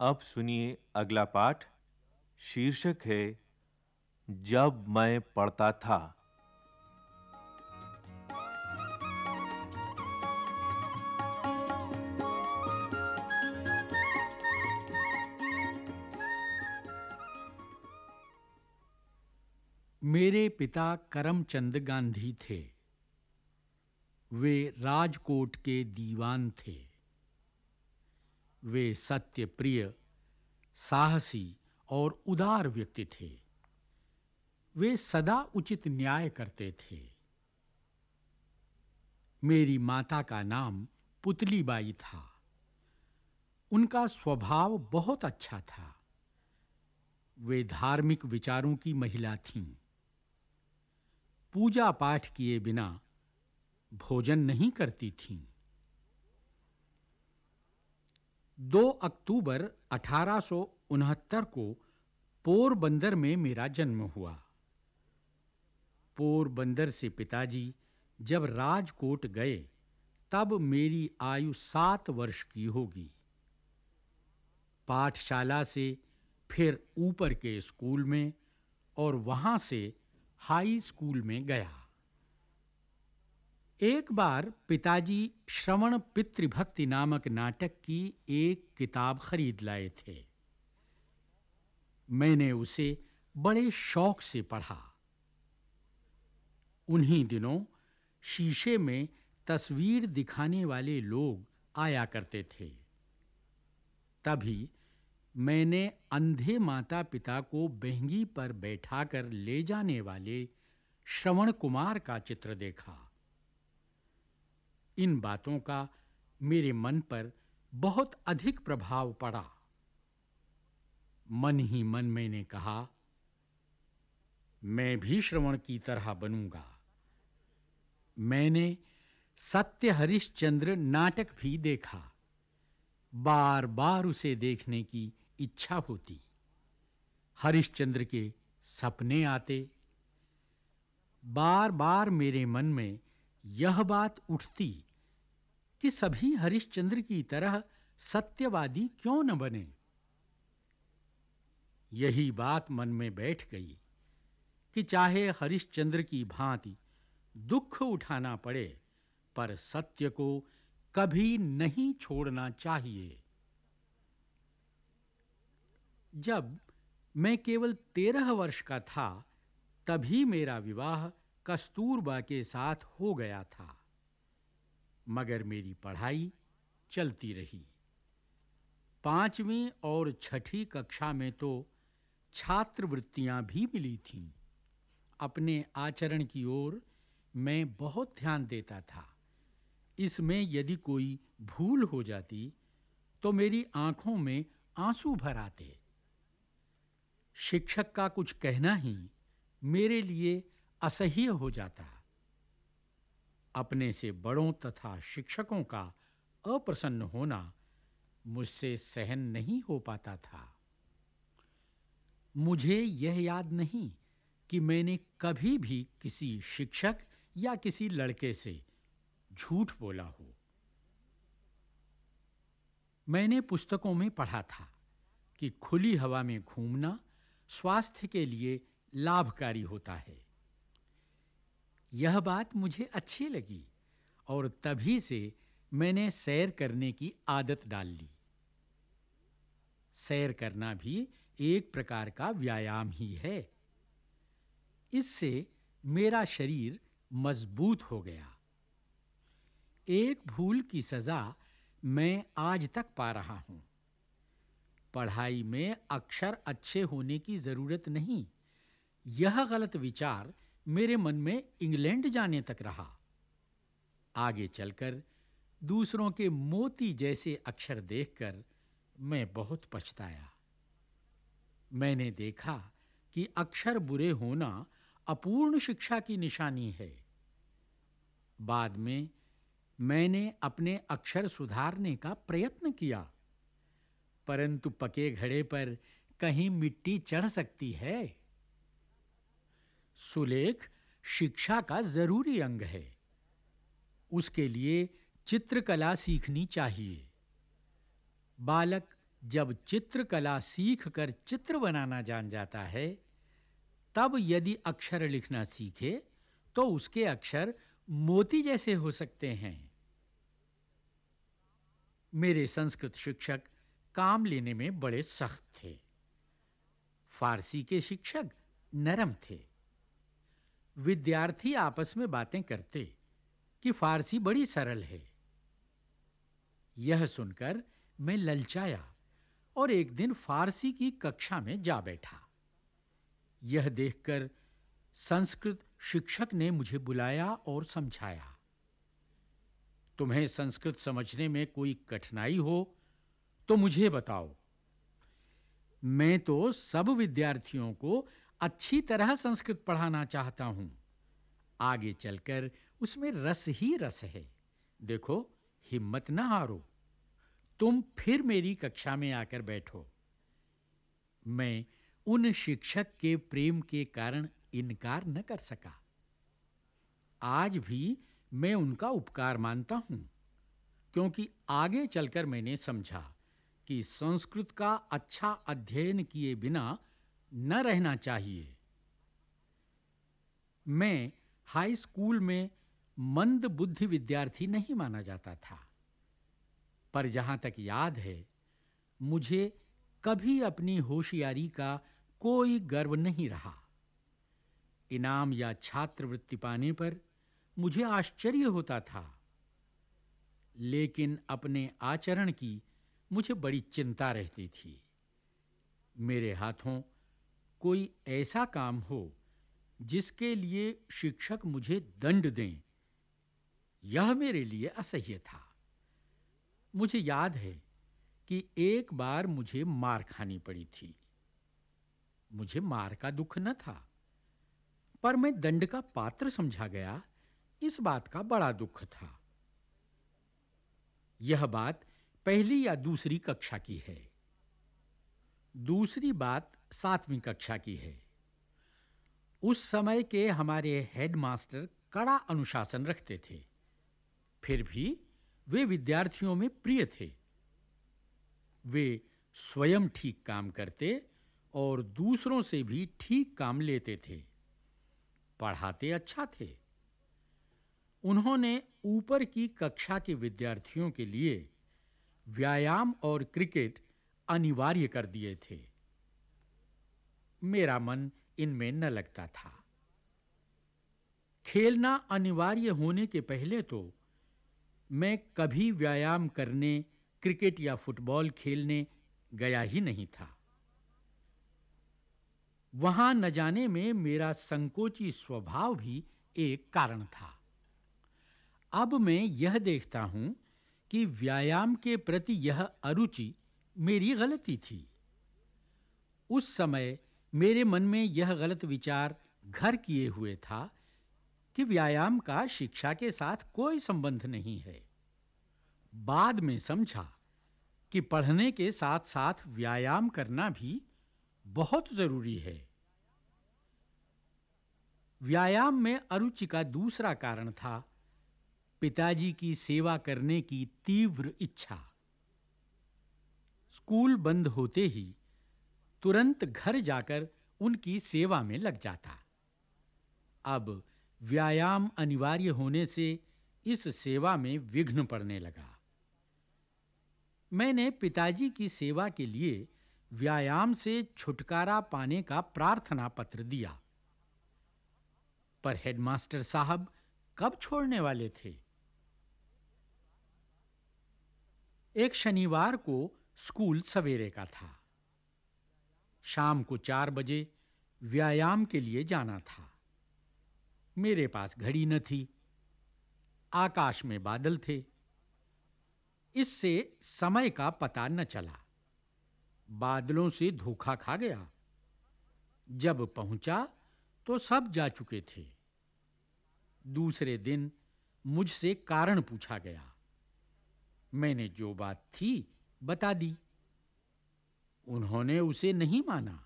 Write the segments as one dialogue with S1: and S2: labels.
S1: अब सुनिए अगला पाठ। शीर्षक है, जब मैं पढ़ता था।
S2: मेरे पिता करमचंद गांधी थे। वे राजकोट के दीवान थे। वे सत्य प्रिय साहसी और उदार व्यक्ति थे। वे सदा उचित न्याय करते थे। मेरी माता का नाम पुतलीबाई था। उनका स्वभाव बहुत अच्छा था। वे धार्मिक विचारों की महिला थीं। पूजा पाठ किए बिना भोजन नहीं करती थीं। 2 अक्टूबर 1869 को पोरबंदर में मेरा जन्म हुआ। पोरबंदर से पिताजी जब राजकोट गए, तब मेरी आयु सात वर्ष की होगी। पाठशाला से फिर ऊपर के स्कूल में और वहाँ से हाई स्कूल में गया। एक बार पिताजी श्रवण पितृभक्ति नामक नाटक की एक किताब खरीद लाए थे। मैंने उसे बड़े शौक से पढ़ा। उन्हीं दिनों शीशे में तस्वीर दिखाने वाले लोग आया करते थे। तभी मैंने अंधे माता-पिता को बहंगी पर बैठाकर ले जाने वाले श्रवण कुमार का चित्र देखा। इन बातों का मेरे मन पर बहुत अधिक प्रभाव पड़ा। मन ही मन मैंने कहा, मैं भी श्रवण की तरह बनूँगा। मैंने सत्य हरिश्चंद्र नाटक भी देखा। बार-बार उसे देखने की इच्छा होती। हरिश्चंद्र के सपने आते। बार-बार मेरे मन में यह बात उठती। कि सभी हरिश्चंद्र की तरह सत्यवादी क्यों न बने? यही बात मन में बैठ गई कि चाहे हरिश्चंद्र की भांति दुख उठाना पड़े, पर सत्य को कभी नहीं छोड़ना चाहिए। जब मैं केवल तेरह वर्ष का था, तभी मेरा विवाह कस्तूरबा के साथ हो गया था। मगर मेरी पढ़ाई चलती रही। पांचवी और छठी कक्षा में तो छात्रवृत्तियाँ भी मिली थीं। अपने आचरण की ओर मैं बहुत ध्यान देता था। इसमें यदि कोई भूल हो जाती तो मेरी आँखों में आँसू भर आते। शिक्षक का कुछ कहना ही मेरे लिए असह्य हो जाता। अपने से बड़ों तथा शिक्षकों का अप्रसन्न होना मुझसे सहन नहीं हो पाता था। मुझे यह याद नहीं कि मैंने कभी भी किसी शिक्षक या किसी लड़के से झूठ बोला हो। मैंने पुस्तकों में पढ़ा था कि खुली हवा में घूमना स्वास्थ्य के लिए लाभकारी होता है। यह बात मुझे अच्छी लगी और तभी से मैंने सैर करने की आदत डाल ली। सैर करना भी एक प्रकार का व्यायाम ही है। इससे मेरा शरीर मज़बूत हो गया। एक भूल की सजा मैं आज तक पा रहा हूँ। पढ़ाई में अक्षर अच्छे होने की ज़रूरत नहीं। यह गलत विचार मेरे मन में इंग्लैंड जाने तक रहा। आगे चलकर दूसरों के मोती जैसे अक्षर देखकर मैं बहुत पछताया। मैंने देखा कि अक्षर बुरे होना अपूर्ण शिक्षा की निशानी है। बाद में मैंने अपने अक्षर सुधारने का प्रयत्न किया, परंतु पके घड़े पर कहीं मिट्टी चढ़ सकती है? सुलेख शिक्षा का ज़रूरी अंग है। उसके लिए चित्रकला सीखनी चाहिए। बालक जब चित्रकला सीखकर चित्र बनाना जान जाता है, तब यदि अक्षर लिखना सीखे तो उसके अक्षर मोती जैसे हो सकते हैं। मेरे संस्कृत शिक्षक काम लेने में बड़े सख्त थे। फारसी के शिक्षक नरम थे। विद्यार्थी आपस में बातें करते कि फारसी बड़ी सरल है। यह सुनकर मैं ललचाया और एक दिन फारसी की कक्षा में जा बैठा। यह देखकर संस्कृत शिक्षक ने मुझे बुलाया और समझाया, तुम्हें संस्कृत समझने में कोई कठिनाई हो तो मुझे बताओ। मैं तो सब विद्यार्थियों को अच्छी तरह संस्कृत पढ़ाना चाहता हूँ। आगे चलकर उसमें रस ही रस है। देखो, हिम्मत न हारो। तुम फिर मेरी कक्षा में आकर बैठो। मैं उन शिक्षक के प्रेम के कारण इनकार न कर सका। आज भी मैं उनका उपकार मानता हूँ, क्योंकि आगे चलकर मैंने समझा कि संस्कृत का अच्छा अध्ययन किए बिना न रहना चाहिए। मैं हाई स्कूल में मंद बुद्धि विद्यार्थी नहीं माना जाता था। पर जहाँ तक याद है, मुझे कभी अपनी होशियारी का कोई गर्व नहीं रहा। इनाम या छात्रवृत्ति पाने पर मुझे आश्चर्य होता था। लेकिन अपने आचरण की मुझे बड़ी चिंता रहती थी। मेरे हाथों कोई ऐसा काम हो जिसके लिए शिक्षक मुझे दंड दें। यह मेरे लिए असह्य था। मुझे याद है कि एक बार मुझे मार खानी पड़ी थी। मुझे मार का दुख न था, पर मैं दंड का पात्र समझा गया। इस बात का बड़ा दुख था। यह बात पहली या दूसरी कक्षा की है। दूसरी बात सातवीं कक्षा की है। उस समय के हमारे हेडमास्टर कड़ा अनुशासन रखते थे। फिर भी वे विद्यार्थियों में प्रिय थे। वे स्वयं ठीक काम करते और दूसरों से भी ठीक काम लेते थे। पढ़ाते अच्छा थे। उन्होंने ऊपर की कक्षा के विद्यार्थियों के लिए व्यायाम और क्रिकेट अनिवार्य कर दिए थे। मेरा मन इनमें न लगता था। खेलना अनिवार्य होने के पहले तो मैं कभी व्यायाम करने, क्रिकेट या फुटबॉल खेलने गया ही नहीं था। वहाँ न जाने में मेरा संकोची स्वभाव भी एक कारण था। अब मैं यह देखता हूँ कि व्यायाम के प्रति यह अरुचि मेरी गलती थी। उस समय मेरे मन में यह गलत विचार घर किए हुए था कि व्यायाम का शिक्षा के साथ कोई संबंध नहीं है। बाद में समझा कि पढ़ने के साथ-साथ व्यायाम करना भी बहुत ज़रूरी है। व्यायाम में अरुचि का दूसरा कारण था पिताजी की सेवा करने की तीव्र इच्छा। स्कूल बंद होते ही तुरंत घर जाकर उनकी सेवा में लग जाता। अब व्यायाम अनिवार्य होने से इस सेवा में विघ्न पड़ने लगा। मैंने पिताजी की सेवा के लिए व्यायाम से छुटकारा पाने का प्रार्थना पत्र दिया। पर हेडमास्टर साहब कब छोड़ने वाले थे? एक शनिवार को स्कूल सवेरे का था। शाम को चार बजे व्यायाम के लिए जाना था। मेरे पास घड़ी न थी। आकाश में बादल थे। इससे समय का पता न चला। बादलों से धोखा खा गया। जब पहुँचा तो सब जा चुके थे। दूसरे दिन मुझसे कारण पूछा गया। मैंने जो बात थी बता दी। उन्होंने उसे नहीं माना।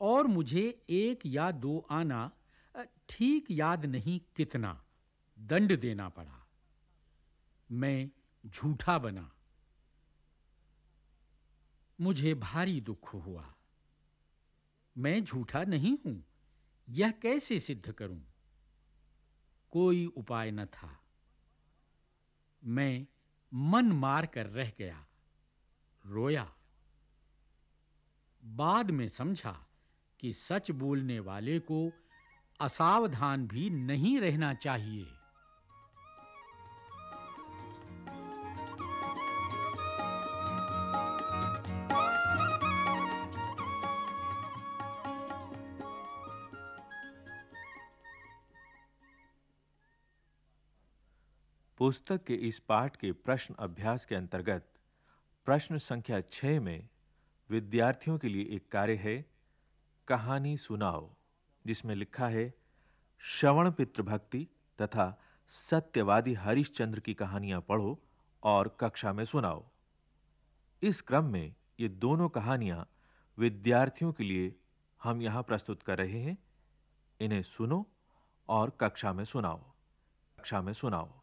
S2: और मुझे एक या दो आना ठीक याद नहीं कितना, दंड देना पड़ा। मैं झूठा बना। मुझे भारी दुख हुआ। मैं झूठा नहीं हूँ, यह कैसे सिद्ध करूँ? कोई उपाय न था। मैं मन मार कर रह गया, रोया। बाद में समझा कि सच बोलने वाले को असावधान भी नहीं रहना चाहिए।
S1: पुस्तक के इस पाठ के प्रश्न अभ्यास के अंतर्गत प्रश्न संख्या 6 में विद्यार्थियों के लिए एक कार्य है, कहानी सुनाओ, जिसमें लिखा है, श्रवण पितृभक्ति तथा सत्यवादी हरिश्चंद्र की कहानियाँ पढ़ो और कक्षा में सुनाओ। इस क्रम में ये दोनों कहानियाँ विद्यार्थियों के लिए हम यहाँ प्रस्तुत कर रहे हैं। इन्हें सुनो और कक्षा में सुनाओ। कक्षा में सुनाओ।